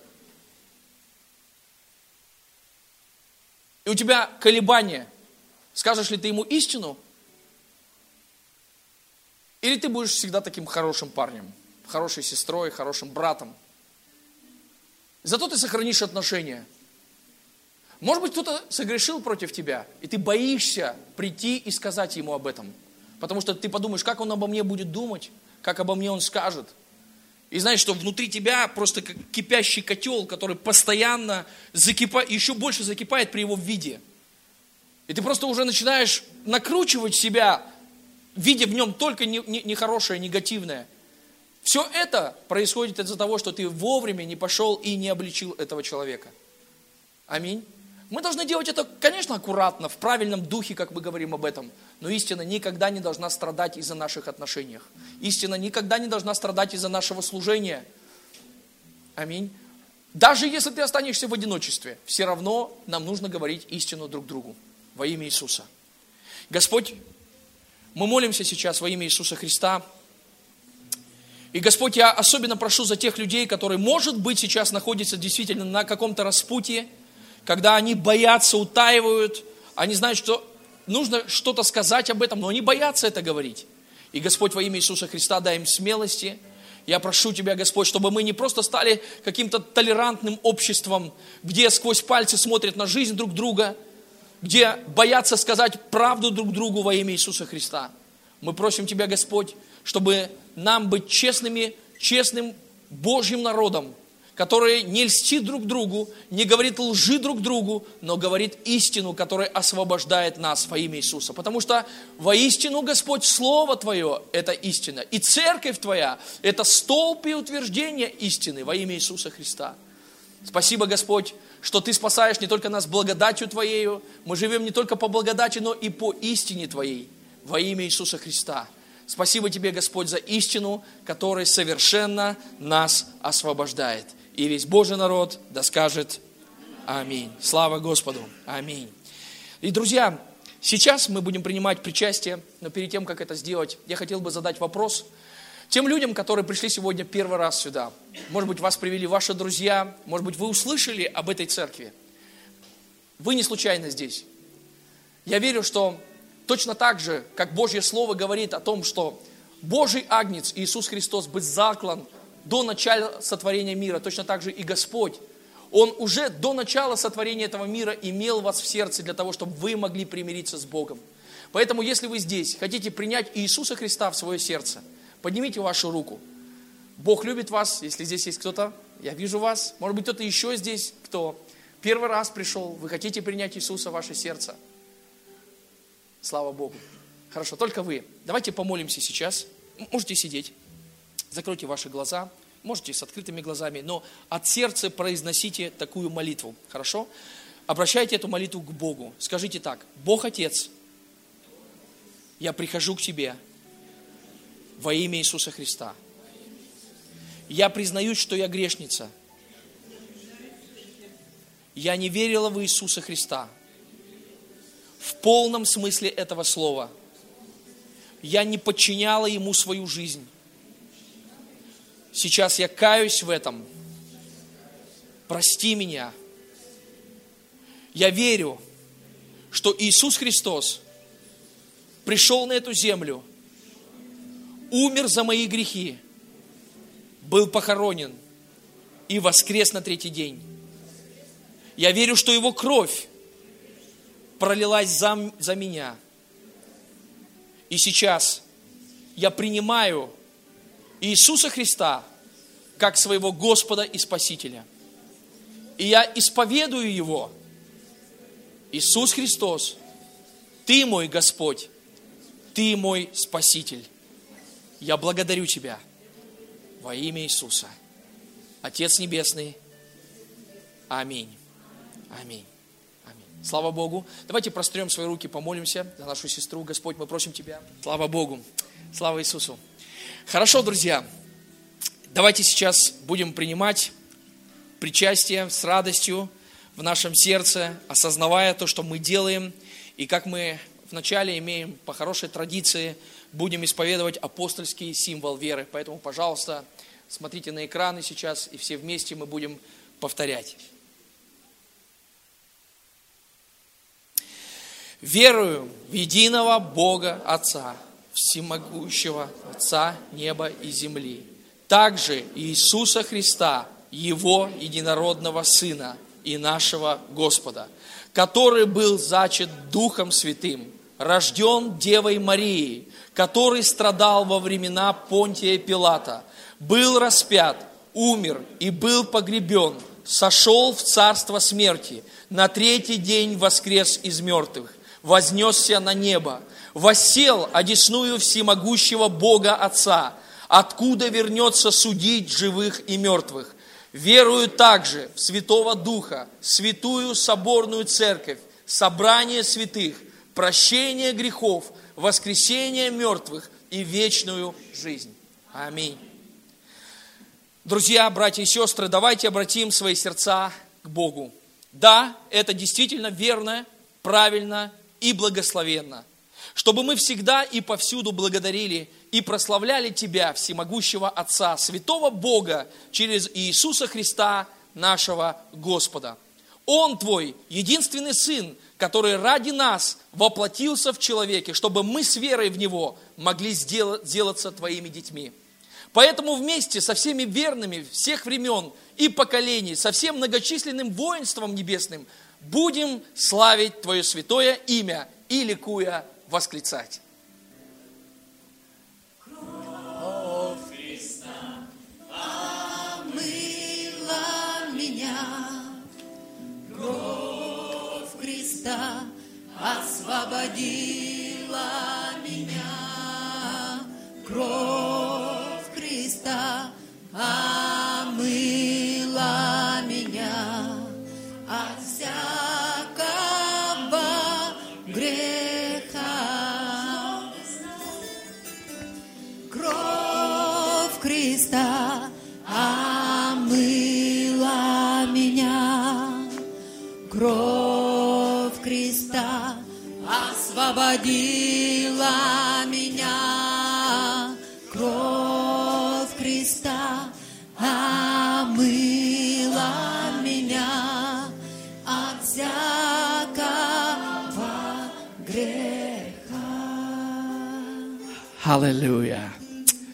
И у тебя колебания. Скажешь ли ты ему истину? Или ты будешь всегда таким хорошим парнем, хорошей сестрой, хорошим братом? Зато ты сохранишь отношения – может быть, кто-то согрешил против тебя, и ты боишься прийти и сказать ему об этом. Потому что ты подумаешь, как он обо мне будет думать, как обо мне он скажет. И знаешь, что внутри тебя просто как кипящий котел, который постоянно закипает, еще больше закипает при его виде. И ты просто уже начинаешь накручивать себя, видя в нем только нехорошее, негативное. Все это происходит из-за того, что ты вовремя не пошел и не обличил этого человека. Аминь. Мы должны делать это, конечно, аккуратно, в правильном духе, как мы говорим об этом. Но истина никогда не должна страдать из-за наших отношений. Истина никогда не должна страдать из-за нашего служения. Аминь. Даже если ты останешься в одиночестве, все равно нам нужно говорить истину друг другу во имя Иисуса. Господь, мы молимся сейчас во имя Иисуса Христа. И, Господь, я особенно прошу за тех людей, которые, может быть, сейчас находятся действительно на каком-то распутье, когда они боятся, утаивают, они знают, что нужно что-то сказать об этом, но они боятся это говорить. И Господь во имя Иисуса Христа дай им смелости. Я прошу Тебя, Господь, чтобы мы не просто стали каким-то толерантным обществом, где сквозь пальцы смотрят на жизнь друг друга, где боятся сказать правду друг другу во имя Иисуса Христа. Мы просим Тебя, Господь, чтобы нам быть честными, честным Божьим народом, который не льстит друг другу, не говорит лжи друг другу, но говорит истину, которая освобождает нас во имя Иисуса. Потому что воистину, Господь, Слово Твое – это истина. И Церковь Твоя – это столб и утверждение истины во имя Иисуса Христа. Спасибо, Господь, что Ты спасаешь не только нас благодатью Твоею, мы живем не только по благодати, но и по истине Твоей во имя Иисуса Христа. Спасибо Тебе, Господь, за истину, которая совершенно нас освобождает. И весь Божий народ да скажет Аминь. Слава Господу. Аминь. И, друзья, сейчас мы будем принимать причастие, но перед тем, как это сделать, я хотел бы задать вопрос тем людям, которые пришли сегодня первый раз сюда. Может быть, вас привели ваши друзья, может быть, вы услышали об этой церкви. Вы не случайно здесь. Я верю, что точно так же, как Божье Слово говорит о том, что Божий Агнец Иисус Христос был заклан до начала сотворения мира, точно так же и Господь. Он уже до начала сотворения этого мира имел вас в сердце для того, чтобы вы могли примириться с Богом. Поэтому, если вы здесь хотите принять Иисуса Христа в свое сердце, поднимите вашу руку. Бог любит вас, если здесь есть кто-то, я вижу вас. Может быть, кто-то еще здесь, кто первый раз пришел, вы хотите принять Иисуса в ваше сердце. Слава Богу. Хорошо, только вы. Давайте помолимся сейчас. Можете сидеть. Закройте ваши глаза, можете с открытыми глазами, но от сердца произносите такую молитву, хорошо? Обращайте эту молитву к Богу. Скажите так, Бог Отец, я прихожу к Тебе во имя Иисуса Христа. Я признаюсь, что я грешница. Я не верила в Иисуса Христа. В полном смысле этого слова. Я не подчиняла Ему свою жизнь. Сейчас я каюсь в этом. Прости меня. Я верю, что Иисус Христос пришел на эту землю, умер за мои грехи, был похоронен и воскрес на третий день. Я верю, что Его кровь пролилась за, за меня. И сейчас я принимаю Иисуса Христа как своего Господа и Спасителя. И я исповедую Его. Иисус Христос, Ты мой Господь, Ты мой Спаситель. Я благодарю Тебя во имя Иисуса. Отец Небесный. Аминь. Аминь. Аминь. Слава Богу. Давайте прострем свои руки, помолимся за нашу сестру. Господь, мы просим Тебя. Слава Богу. Слава Иисусу. Хорошо, друзья, давайте сейчас будем принимать причастие с радостью в нашем сердце, осознавая то, что мы делаем, и как мы вначале имеем по хорошей традиции, будем исповедовать апостольский символ веры. Поэтому, пожалуйста, смотрите на экраны сейчас, и все вместе мы будем повторять. Верую в единого Бога Отца – всемогущего Отца неба и земли. Также Иисуса Христа, Его единородного Сына и нашего Господа, который был зачат Духом Святым, рожден Девой Марией, который страдал во времена Понтия Пилата, был распят, умер и был погребен, сошел в царство смерти, на третий день воскрес из мертвых, вознесся на небо, восел одесную всемогущего Бога Отца, откуда вернется судить живых и мертвых. Верую также в Святого Духа, святую соборную церковь, собрание святых, прощение грехов, воскресение мертвых и вечную жизнь. Аминь. Друзья, братья и сестры, давайте обратим свои сердца к Богу. Да, это действительно верно, правильно и благословенно – чтобы мы всегда и повсюду благодарили и прославляли Тебя, всемогущего Отца, святого Бога, через Иисуса Христа, нашего Господа. Он Твой единственный Сын, который ради нас воплотился в человеке, чтобы мы с верой в Него могли сделать, сделаться Твоими детьми. Поэтому вместе со всеми верными всех времен и поколений, со всем многочисленным воинством небесным, будем славить Твое святое имя и ликуя восклицать. Христа освободила меня. Кровь Христа омыла. Христа омыла меня. Кровь Христа освободила меня. Кровь Христа омыла меня от всякого греха. Аллилуйя.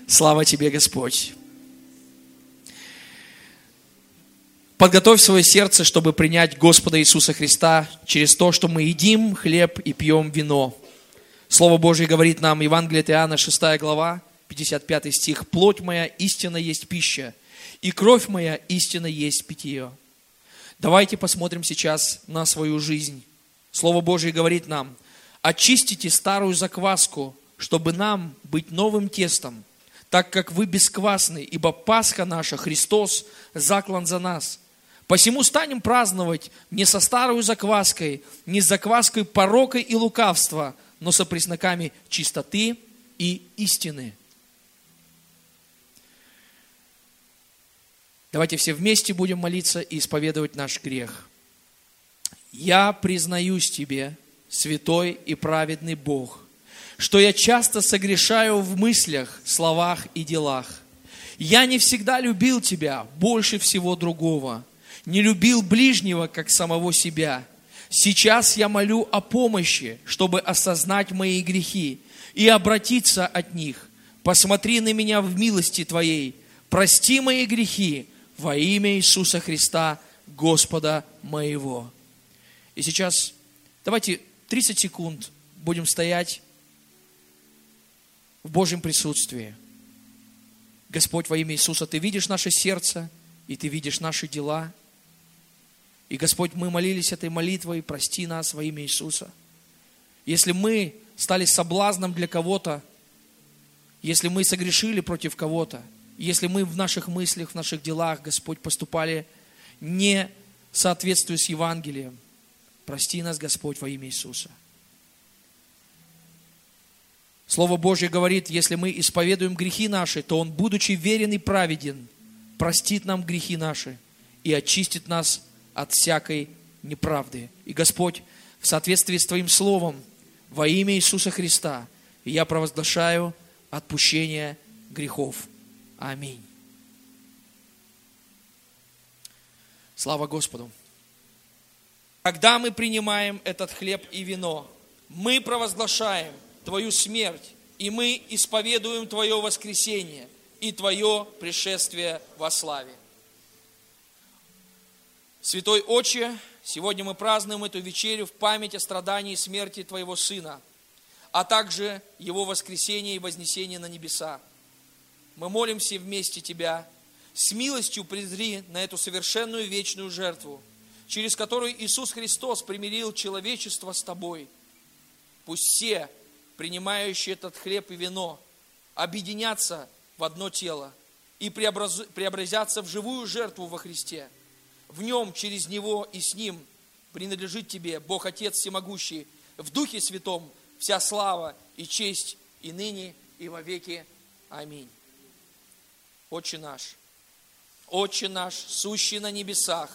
Слава тебе, Господь. Подготовь свое сердце, чтобы принять Господа Иисуса Христа через то, что мы едим хлеб и пьем вино. Слово Божье говорит нам, Евангелие от Иоанна, 6 глава, 55 стих. «Плоть моя истина есть пища, и кровь моя истина есть питье». Давайте посмотрим сейчас на свою жизнь. Слово Божье говорит нам, очистите старую закваску, чтобы нам быть новым тестом, так как вы бесквасны, ибо Пасха наша, Христос, заклан за нас. Посему станем праздновать не со старой закваской, не с закваской порока и лукавства, но со пресноками чистоты и истины. Давайте все вместе будем молиться и исповедовать наш грех. Я признаюсь Тебе, святой и праведный Бог, что я часто согрешаю в мыслях, словах и делах. Я не всегда любил Тебя больше всего другого, не любил ближнего, как самого себя. Сейчас я молю о помощи, чтобы осознать мои грехи и обратиться от них. Посмотри на меня в милости Твоей, прости мои грехи во имя Иисуса Христа, Господа моего. И сейчас давайте 30 секунд будем стоять в Божьем присутствии. Господь, во имя Иисуса, Ты видишь наше сердце, и Ты видишь наши дела. И, Господь, мы молились этой молитвой, прости нас во имя Иисуса. Если мы стали соблазном для кого-то, если мы согрешили против кого-то, если мы в наших мыслях, в наших делах, Господь, поступали не соответствуя с Евангелием, прости нас, Господь, во имя Иисуса. Слово Божье говорит, если мы исповедуем грехи наши, то Он, будучи верен и праведен, простит нам грехи наши и очистит нас от всякой неправды. И Господь, в соответствии с Твоим Словом, во имя Иисуса Христа, я провозглашаю отпущение грехов. Аминь. Слава Господу. Когда мы принимаем этот хлеб и вино, мы провозглашаем Твою смерть, и мы исповедуем Твое воскресение и Твое пришествие во славе. Святой Отче, сегодня мы празднуем эту вечерю в память о страдании и смерти Твоего Сына, а также Его воскресения и вознесения на небеса. Мы молимся вместе Тебя, с милостью презри на эту совершенную вечную жертву, через которую Иисус Христос примирил человечество с Тобой. Пусть все, принимающие этот хлеб и вино, объединятся в одно тело и преобразятся в живую жертву во Христе. В нем, через Него и с Ним принадлежит Тебе, Бог Отец Всемогущий, в Духе Святом вся слава и честь и ныне, и во веки. Аминь. Отче наш, Отче наш, сущий на небесах,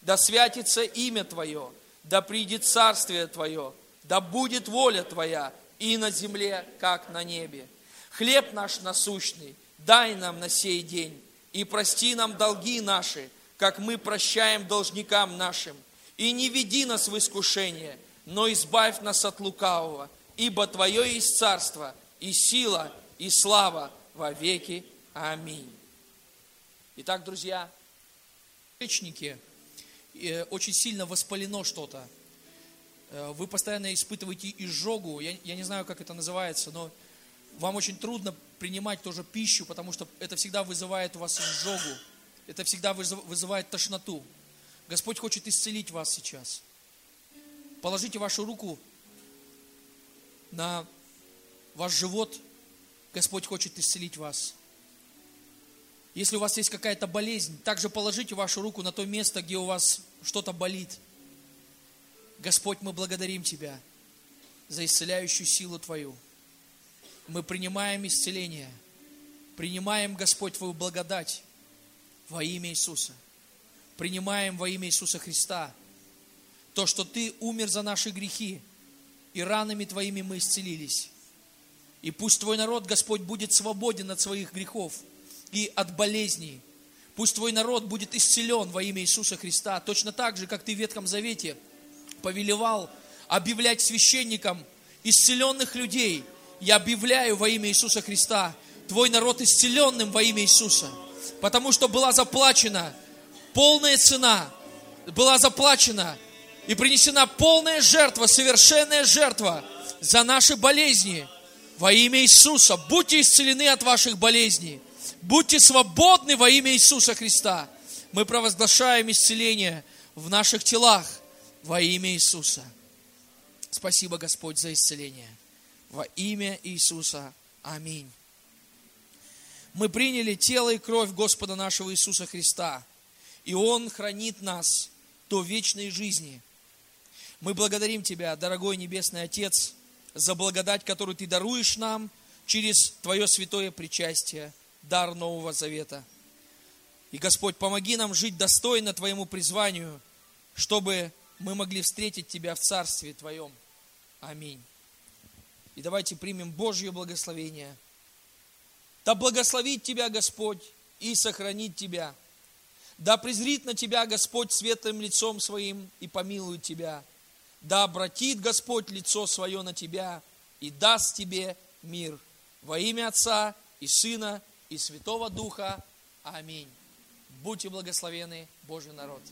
да святится имя Твое, да придет царствие Твое, да будет воля Твоя и на земле, как на небе. Хлеб наш насущный дай нам на сей день, и прости нам долги наши, как мы прощаем должникам нашим. И не веди нас в искушение, но избавь нас от лукавого, ибо Твое есть царство, и сила, и слава во веки. Аминь. Итак, друзья, печники, э, очень сильно воспалено что-то. Э, вы постоянно испытываете изжогу, я, я не знаю, как это называется, но вам очень трудно принимать тоже пищу, потому что это всегда вызывает у вас изжогу, это всегда вызывает тошноту. Господь хочет исцелить вас сейчас. положите вашу руку на ваш живот. Господь хочет исцелить вас. Если у вас есть какая-то болезнь, также положите вашу руку на то место, где у вас что-то болит. Господь, мы благодарим Тебя за исцеляющую силу Твою. Мы принимаем исцеление, принимаем, Господь, Твою благодать во имя Иисуса. Принимаем во имя Иисуса Христа то, что Ты умер за наши грехи, и ранами Твоими мы исцелились. И пусть Твой народ, Господь, будет свободен от своих грехов – и от болезней. Пусть твой народ будет исцелен во имя Иисуса Христа, точно так же, как ты в Ветхом Завете повелевал объявлять священникам исцеленных людей. Я объявляю во имя Иисуса Христа твой народ исцеленным во имя Иисуса, потому что была заплачена полная цена, была заплачена и принесена полная жертва, совершенная жертва за наши болезни во имя Иисуса. Будьте исцелены от ваших болезней. Будьте свободны во имя Иисуса Христа. Мы провозглашаем исцеление в наших телах во имя Иисуса. Спасибо, Господь, за исцеление. Во имя Иисуса. Аминь. Мы приняли тело и кровь Господа нашего Иисуса Христа, и Он хранит нас до вечной жизни. Мы благодарим Тебя, дорогой Небесный Отец, за благодать, которую Ты даруешь нам через Твое святое причастие – дар Нового Завета. И, Господь, помоги нам жить достойно Твоему призванию, чтобы мы могли встретить Тебя в Царстве Твоем. Аминь. И давайте примем Божье благословение. Да благословит Тебя Господь и сохранит Тебя. Да презрит на Тебя Господь светлым лицом Своим и помилует Тебя. Да обратит Господь лицо Свое на Тебя и даст Тебе мир. Во имя Отца и Сына и Святого Духа. Аминь. Будьте благословены, Божий народ.